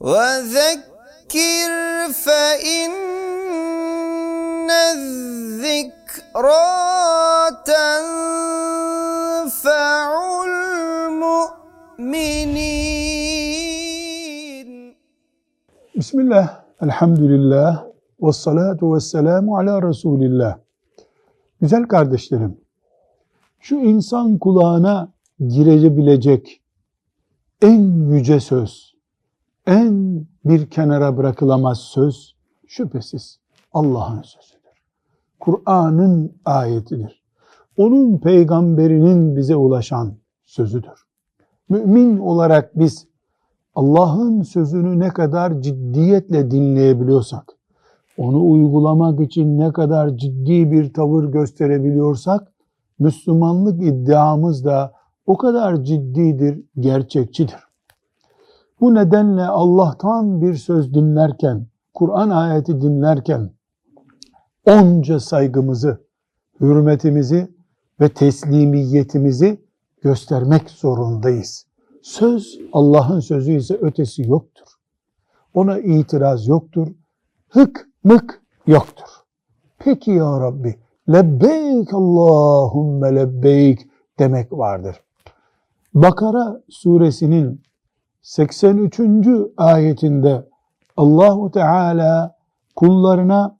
وذكر فإن الذكرى تنفع المؤمنين Bismillah, elhamdülillah, ve salatu ve selamu ala Resulillah. Güzel kardeşlerim, şu insan kulağına girebilecek en yüce söz, en bir kenara bırakılamaz söz şüphesiz Allah'ın sözüdür. Kur'an'ın ayetidir. Onun peygamberinin bize ulaşan sözüdür. Mümin olarak biz Allah'ın sözünü ne kadar ciddiyetle dinleyebiliyorsak, onu uygulamak için ne kadar ciddi bir tavır gösterebiliyorsak, Müslümanlık iddiamız da o kadar ciddidir, gerçekçidir. Bu nedenle Allah'tan bir söz dinlerken, Kur'an ayeti dinlerken, onca saygımızı, hürmetimizi ve teslimiyetimizi göstermek zorundayız. Söz Allah'ın sözü ise ötesi yoktur. Ona itiraz yoktur. Hık mık yoktur. Peki ya Rabbi lebbeyk Allahümme lebbeyk demek vardır. Bakara suresinin 83. ayetinde Allahu Teala kullarına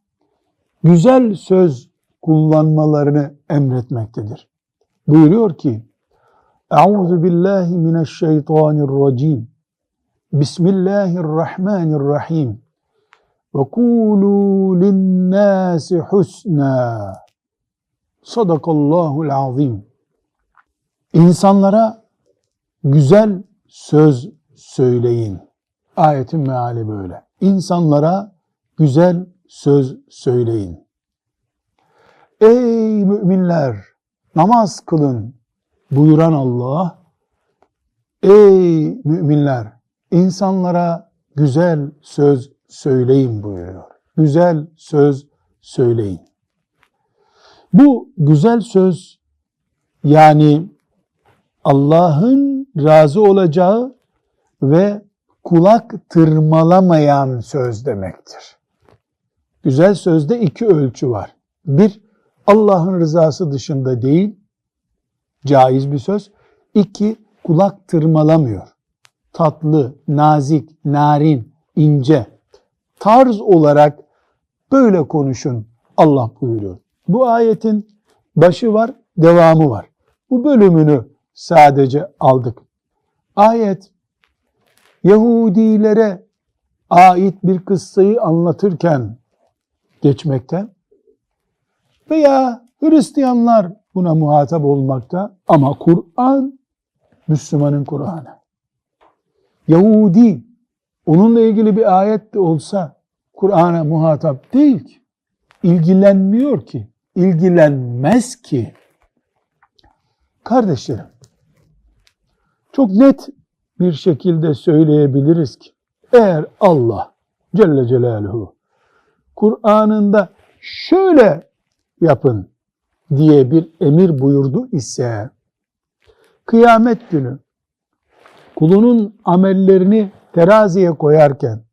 güzel söz kullanmalarını emretmektedir. Buyuruyor ki Euzu billahi mineşşeytanirracim. Bismillahirrahmanirrahim. Ve kulu linnâsi husna. Sadakallahul azim. İnsanlara güzel söz söyleyin. Ayetin meali böyle. İnsanlara güzel söz söyleyin. Ey müminler namaz kılın buyuran Allah ey müminler insanlara güzel söz söyleyin buyuruyor. Güzel söz söyleyin. Bu güzel söz yani Allah'ın razı olacağı ve kulak tırmalamayan söz demektir. Güzel sözde iki ölçü var. Bir, Allah'ın rızası dışında değil, caiz bir söz. İki, kulak tırmalamıyor. Tatlı, nazik, narin, ince. Tarz olarak böyle konuşun Allah buyuruyor. Bu ayetin başı var, devamı var. Bu bölümünü sadece aldık. Ayet Yahudilere ait bir kıssayı anlatırken geçmekte veya Hristiyanlar buna muhatap olmakta ama Kur'an Müslümanın Kur'an'ı. Yahudi onunla ilgili bir ayet de olsa Kur'an'a muhatap değil ki. İlgilenmiyor ki. ilgilenmez ki. Kardeşlerim çok net bir şekilde söyleyebiliriz ki eğer Allah Celle Celaluhu Kur'an'ında şöyle yapın diye bir emir buyurdu ise kıyamet günü kulunun amellerini teraziye koyarken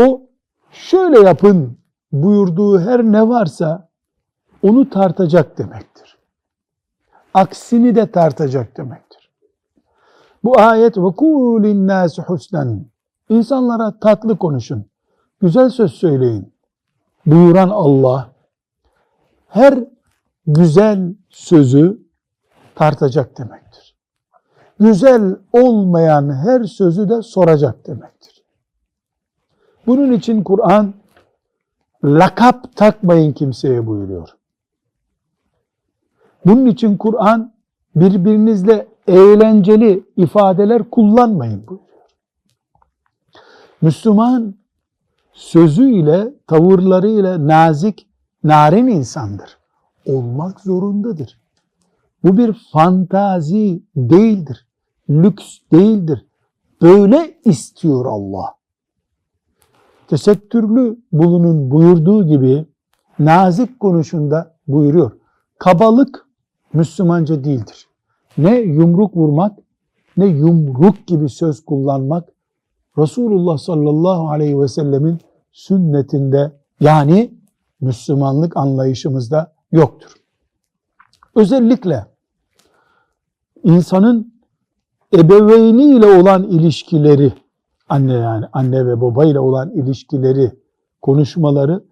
o şöyle yapın buyurduğu her ne varsa onu tartacak demektir. Aksini de tartacak demektir. Bu ayet ve kulin nâsi husnen insanlara tatlı konuşun, güzel söz söyleyin buyuran Allah her güzel sözü tartacak demektir. Güzel olmayan her sözü de soracak demektir. Bunun için Kur'an lakap takmayın kimseye buyuruyor. Bunun için Kur'an birbirinizle eğlenceli ifadeler kullanmayın buyuruyor. Müslüman sözüyle, tavırlarıyla nazik, narin insandır. Olmak zorundadır. Bu bir fantazi değildir. Lüks değildir. Böyle istiyor Allah. Tesettürlü bulunun buyurduğu gibi nazik konuşunda buyuruyor. Kabalık Müslümanca değildir. Ne yumruk vurmak ne yumruk gibi söz kullanmak Resulullah sallallahu aleyhi ve sellemin sünnetinde yani Müslümanlık anlayışımızda yoktur. Özellikle insanın ebeveyniyle olan ilişkileri, anne yani anne ve baba ile olan ilişkileri, konuşmaları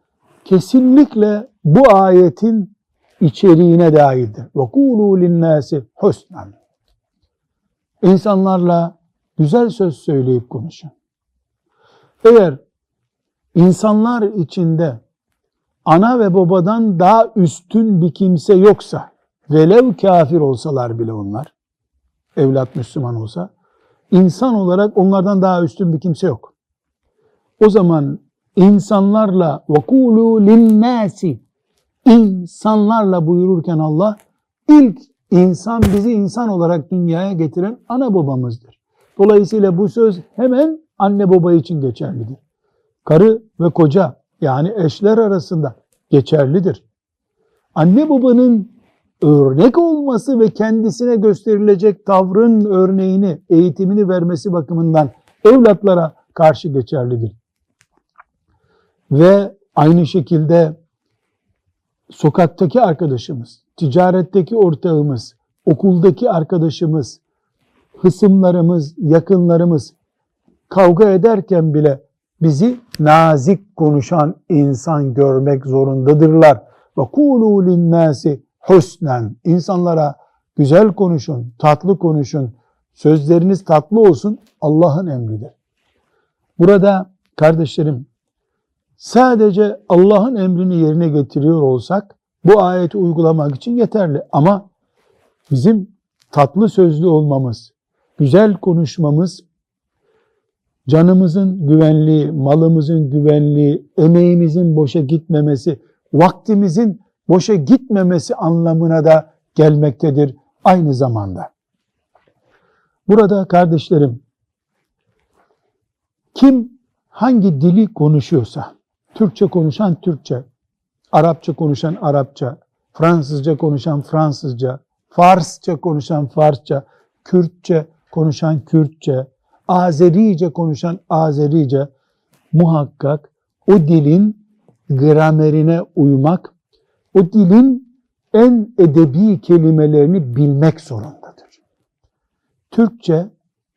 kesinlikle bu ayetin içeriğine dahildir. وَقُولُوا لِلنَّاسِ حُسْنًا İnsanlarla güzel söz söyleyip konuşun. Eğer insanlar içinde ana ve babadan daha üstün bir kimse yoksa, velev kafir olsalar bile onlar, evlat Müslüman olsa, insan olarak onlardan daha üstün bir kimse yok. O zaman insanlarla وَقُولُوا لِلنَّاسِ insanlarla buyururken Allah ilk insan bizi insan olarak dünyaya getiren ana babamızdır. Dolayısıyla bu söz hemen anne baba için geçerlidir. Karı ve koca yani eşler arasında geçerlidir. Anne babanın örnek olması ve kendisine gösterilecek tavrın örneğini, eğitimini vermesi bakımından evlatlara karşı geçerlidir. Ve aynı şekilde sokaktaki arkadaşımız, ticaretteki ortağımız, okuldaki arkadaşımız, hısımlarımız, yakınlarımız kavga ederken bile bizi nazik konuşan insan görmek zorundadırlar. Ve kulu linnâsi husnen. İnsanlara güzel konuşun, tatlı konuşun, sözleriniz tatlı olsun Allah'ın emridir. Burada kardeşlerim sadece Allah'ın emrini yerine getiriyor olsak bu ayeti uygulamak için yeterli. Ama bizim tatlı sözlü olmamız, güzel konuşmamız, canımızın güvenliği, malımızın güvenliği, emeğimizin boşa gitmemesi, vaktimizin boşa gitmemesi anlamına da gelmektedir aynı zamanda. Burada kardeşlerim, kim hangi dili konuşuyorsa, Türkçe konuşan Türkçe, Arapça konuşan Arapça, Fransızca konuşan Fransızca, Farsça konuşan Farsça, Kürtçe konuşan Kürtçe, Azerice konuşan Azerice muhakkak o dilin gramerine uymak, o dilin en edebi kelimelerini bilmek zorundadır. Türkçe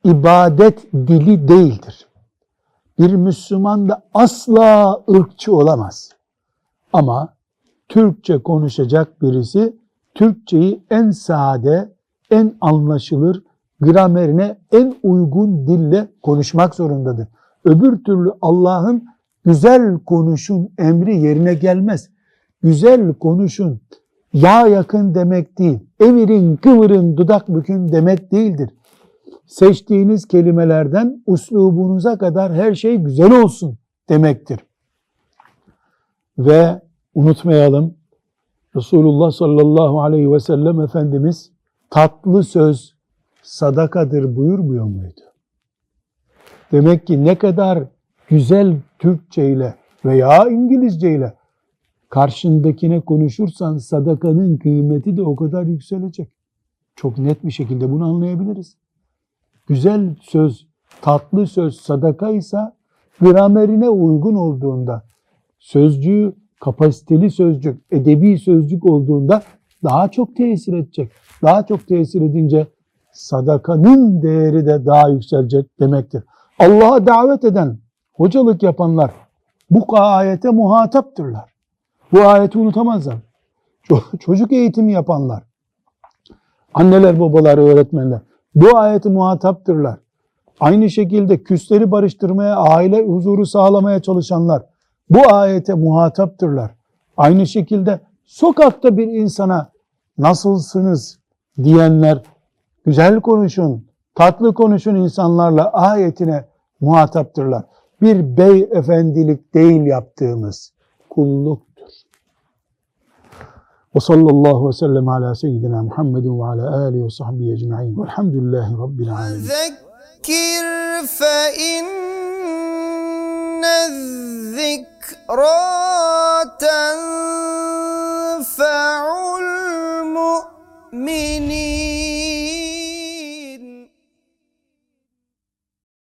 ibadet dili değildir. Bir Müslüman da asla ırkçı olamaz. Ama Türkçe konuşacak birisi Türkçeyi en sade, en anlaşılır, gramerine en uygun dille konuşmak zorundadır. Öbür türlü Allah'ın güzel konuşun emri yerine gelmez. Güzel konuşun, yağ yakın demek değil, emirin kıvırın dudak bükün demek değildir. Seçtiğiniz kelimelerden uslubunuza kadar her şey güzel olsun demektir. Ve unutmayalım Resulullah sallallahu aleyhi ve sellem Efendimiz tatlı söz sadakadır buyurmuyor muydu? Demek ki ne kadar güzel Türkçe ile veya İngilizce ile karşındakine konuşursan sadakanın kıymeti de o kadar yükselecek. Çok net bir şekilde bunu anlayabiliriz. Güzel söz, tatlı söz sadaka ise gramerine uygun olduğunda, sözcüğü kapasiteli sözcük, edebi sözcük olduğunda daha çok tesir edecek. Daha çok tesir edince sadakanın değeri de daha yükselecek demektir. Allah'a davet eden, hocalık yapanlar bu ayete muhataptırlar. Bu ayeti unutamazlar. Çocuk eğitimi yapanlar, anneler, babalar, öğretmenler bu ayeti muhataptırlar. Aynı şekilde küsleri barıştırmaya, aile huzuru sağlamaya çalışanlar bu ayete muhataptırlar. Aynı şekilde sokakta bir insana nasılsınız diyenler güzel konuşun, tatlı konuşun insanlarla ayetine muhataptırlar. Bir beyefendilik değil yaptığımız kulluktur. وصلى الله وسلم على سيدنا محمد وعلى آله وصحبه أجمعين. والحمد لله رب العالمين. وذكر فإن الذكرى تنظر